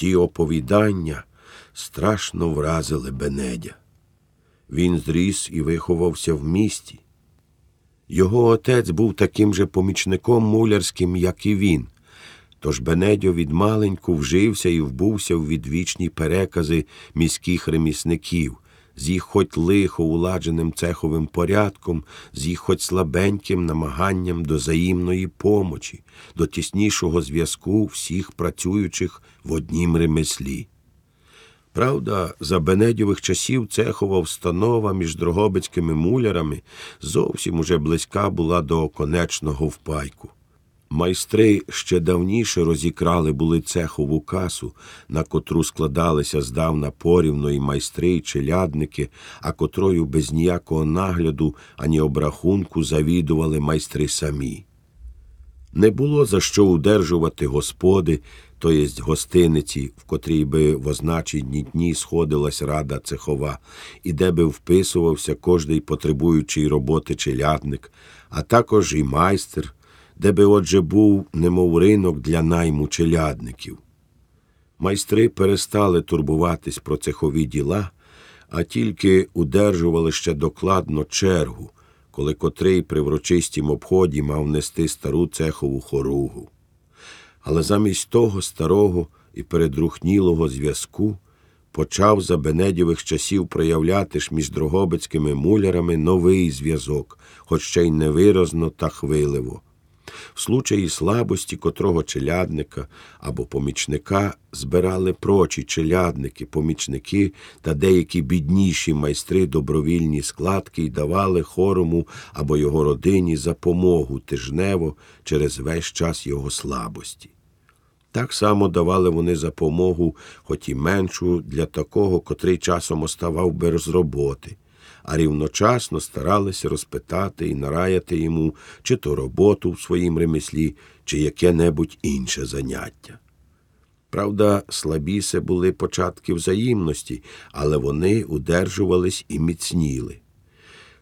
Ті оповідання страшно вразили Бенедя. Він зріс і виховався в місті. Його отець був таким же помічником мулярським, як і він. Тож Бенедьо відмаленьку вжився і вбувся в відвічні перекази міських ремісників, з їх хоч лихо уладженим цеховим порядком, з їх хоч слабеньким намаганням до взаємної помочі, до тіснішого зв'язку всіх працюючих в однім ремеслі. Правда, за Бенедьових часів цехова встанова між дрогобицькими мулярами зовсім уже близька була до конечного впайку. Майстри ще давніше розікрали були цехову касу, на котру складалися здавна порівно і майстри й челядники, а котрою без ніякого нагляду ані обрахунку завідували майстри самі. Не було за що удержувати господи, то єсть гостиниці, в котрій би в означені дні сходилась рада цехова, і де би вписувався кожний потребуючий роботи челядник, а також і майстер, де би отже був немов ринок для найму челядників. Майстри перестали турбуватись про цехові діла, а тільки удержували ще докладно чергу, коли котрий при врочистім обході мав нести стару цехову хоругу. Але замість того старого і передрухнілого зв'язку почав за Бенедєвих часів проявляти ж між дрогобицькими мулярами новий зв'язок, хоч ще й невиразно та хвиливо. В случаї слабості котрого челядника або помічника збирали прочі челядники, помічники та деякі бідніші майстри добровільні складки й давали хорому або його родині запомогу тижнево через весь час його слабості. Так само давали вони запомогу, хоч і меншу, для такого, котрий часом оставав без роботи а рівночасно старалися розпитати і нараяти йому чи то роботу в своїм ремеслі, чи яке-небудь інше заняття. Правда, слабіше були початки взаємності, але вони удержувались і міцніли.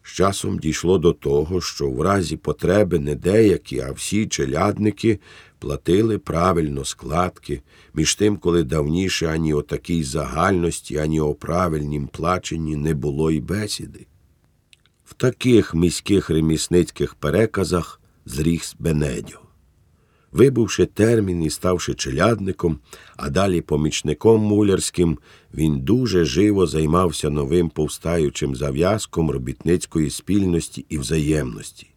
З часом дійшло до того, що в разі потреби не деякі, а всі челядники платили правильно складки, між тим, коли давніше ані о такій загальності, ані о правильнім плаченні не було й бесіди. В таких міських ремісницьких переказах зріс Бенедьо. Вибувши термін і ставши челядником, а далі помічником мулярським, він дуже живо займався новим повстаючим зав'язком робітницької спільності і взаємності.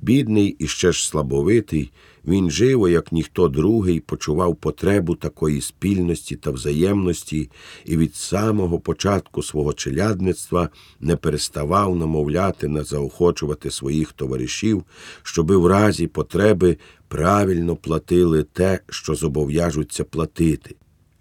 Бідний і ще ж слабовитий, він живо, як ніхто другий, почував потребу такої спільності та взаємності і від самого початку свого челядництва не переставав намовляти на заохочувати своїх товаришів, щоби в разі потреби правильно платили те, що зобов'яжуться платити,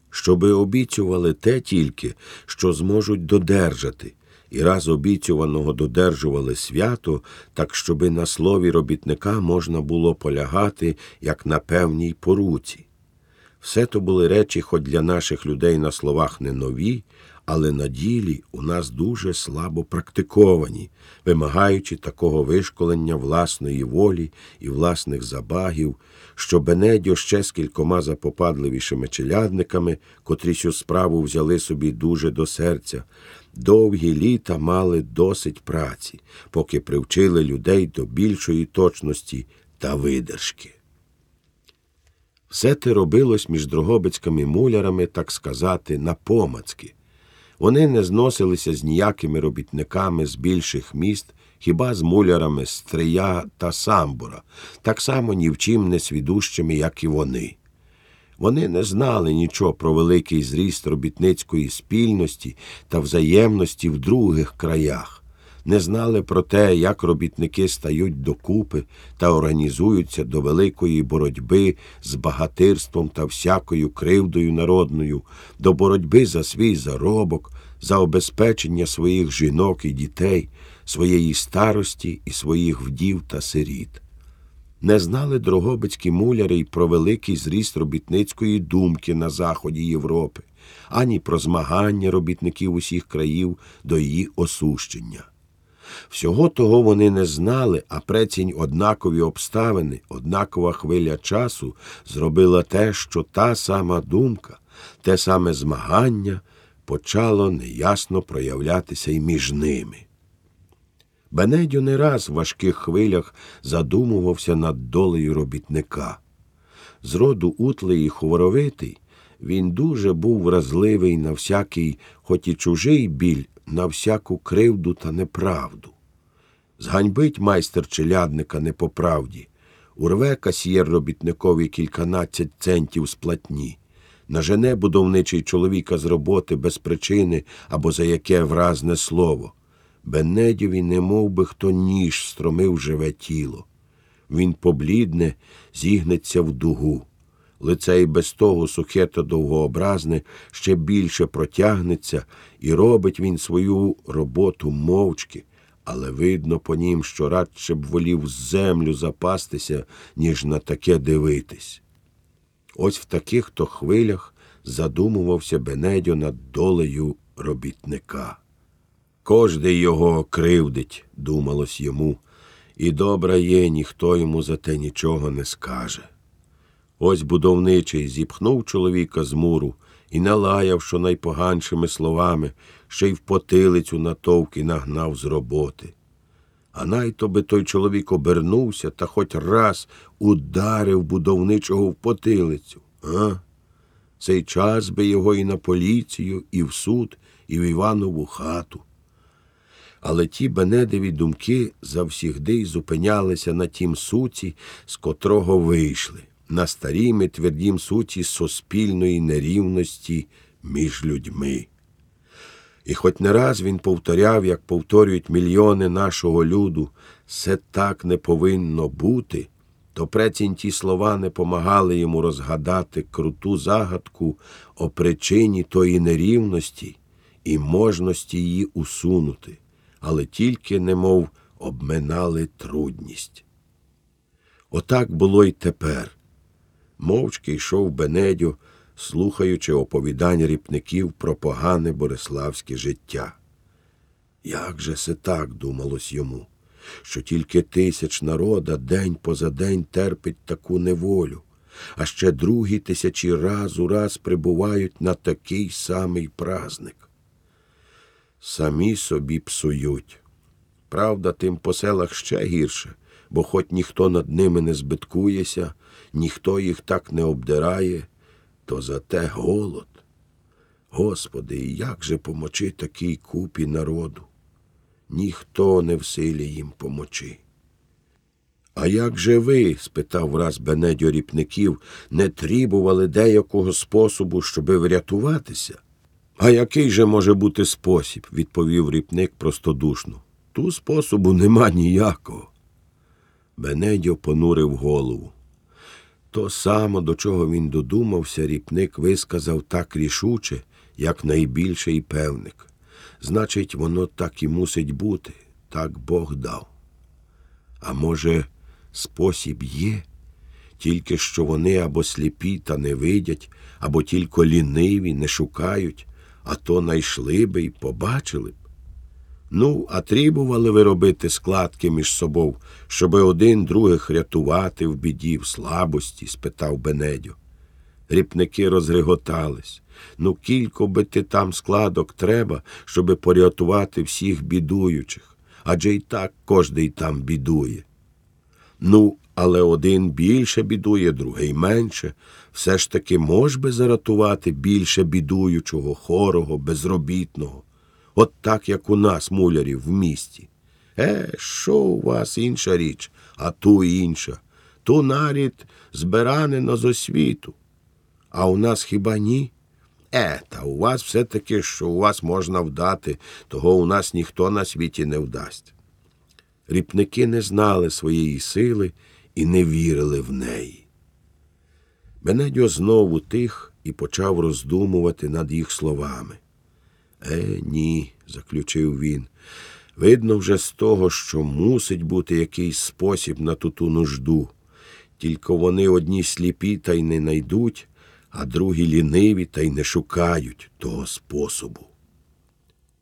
щоби обіцювали те тільки, що зможуть додержати і раз обіцюваного додержували свято, так щоби на слові робітника можна було полягати, як на певній поруці. Все то були речі, хоч для наших людей на словах не нові, але на ділі у нас дуже слабо практиковані, вимагаючи такого вишколення власної волі і власних забагів, що Бенедьо ще з кількома запопадливішими челядниками, котрі цю справу взяли собі дуже до серця, довгі літа мали досить праці, поки привчили людей до більшої точності та видержки. Все те робилось між дрогобицькими мулярами, так сказати, напомацки. Вони не зносилися з ніякими робітниками з більших міст, хіба з мулярами Стрия та Самбура, так само ні в чим не свідущими, як і вони. Вони не знали нічого про великий зріст робітницької спільності та взаємності в других краях, не знали про те, як робітники стають докупи та організуються до великої боротьби з багатирством та всякою кривдою народною, до боротьби за свій заробок, за обезпечення своїх жінок і дітей, своєї старості і своїх вдів та сиріт. Не знали дрогобицькі муляри й про великий зріст робітницької думки на заході Європи, ані про змагання робітників усіх країв до її осущення. Всього того вони не знали, а прецінь однакові обставини, однакова хвиля часу зробила те, що та сама думка, те саме змагання почало неясно проявлятися й між ними. Бенедьо не раз в важких хвилях задумувався над долею робітника. З роду утлий і хворовитий, він дуже був вразливий на всякий, хоч і чужий біль, на всяку кривду та неправду. Зганьбить майстер челядника не по правді, урве касьєр робітникові кільканадцять центів з платні, нажене будовничий чоловіка з роботи без причини або за яке вразне слово. Бенедєві не мов би хто ніж стромив живе тіло. Він поблідне, зігнеться в дугу. Лице й без того сухе та довгообразне ще більше протягнеться, і робить він свою роботу мовчки, але видно по нім, що радше б волів землю запастися, ніж на таке дивитись. Ось в таких то хвилях задумувався Бенедьо над долею робітника. Кожний його кривдить, думалось йому, і добра є, ніхто йому за те нічого не скаже. Ось будовничий зіпхнув чоловіка з муру і налаяв, що найпоганшими словами, ще й в потилицю натовки нагнав з роботи. А найто би той чоловік обернувся та хоч раз ударив будовничого в потилицю. А? Цей час би його і на поліцію, і в суд, і в Іванову хату. Але ті бенедеві думки завсігди й зупинялися на тім суці, з котрого вийшли, на старім і твердім суці суспільної нерівності між людьми. І хоч не раз він повторяв, як повторюють мільйони нашого люду, це так не повинно бути, то прецінь ті слова не помагали йому розгадати круту загадку о причині тої нерівності і можності її усунути, але тільки, немов обминали трудність. Отак було й тепер. Мовчки йшов Бенедьо, слухаючи оповідань ріпників про погане бориславське життя. Як же се так думалось йому, що тільки тисяч народа день поза день терпить таку неволю, а ще другі тисячі раз у раз прибувають на такий самий праздник. Самі собі псують. Правда, тим по селах ще гірше, бо хоч ніхто над ними не збиткується, ніхто їх так не обдирає, то зате голод. Господи, як же помочи такій купі народу? Ніхто не в силі їм помочи. А як же ви, спитав враз Бенедьо ріпників, не трібували деякого способу, щоби врятуватися? А який же може бути спосіб? відповів ріпник простодушно. Ту способу нема ніякого. Бенедьо понурив голову. То само, до чого він додумався, ріпник висказав так рішуче, як найбільший певник. Значить, воно так і мусить бути, так Бог дав. А може, спосіб є, тільки що вони або сліпі та не видять, або тільки ліниві, не шукають, а то найшли би й побачили б. Ну, а трібували ви робити складки між собою, щоби один других рятувати в біді, в слабості? спитав Бенедьо. Ріпники розреготались. Ну, кілько би ти там складок треба, щоби порятувати всіх бідуючих, адже й так кожний там бідує. Ну, але один більше бідує, другий менше. Все ж таки мож би заратувати більше бідуючого, хорого, безробітного. От так, як у нас, мулярів, в місті. Е, що у вас інша річ, а ту інша. Ту нарід зберанено з освіту. А у нас хіба ні? Е, та у вас все таки, що у вас можна вдати, того у нас ніхто на світі не вдасть. Ріпники не знали своєї сили і не вірили в неї. Бенедьо знову тих і почав роздумувати над їх словами. Е, ні, заключив він. Видно вже з того, що мусить бути якийсь спосіб на ту нужду. Тільки вони одні сліпі та й не найдуть, а другі ліниві та й не шукають того способу.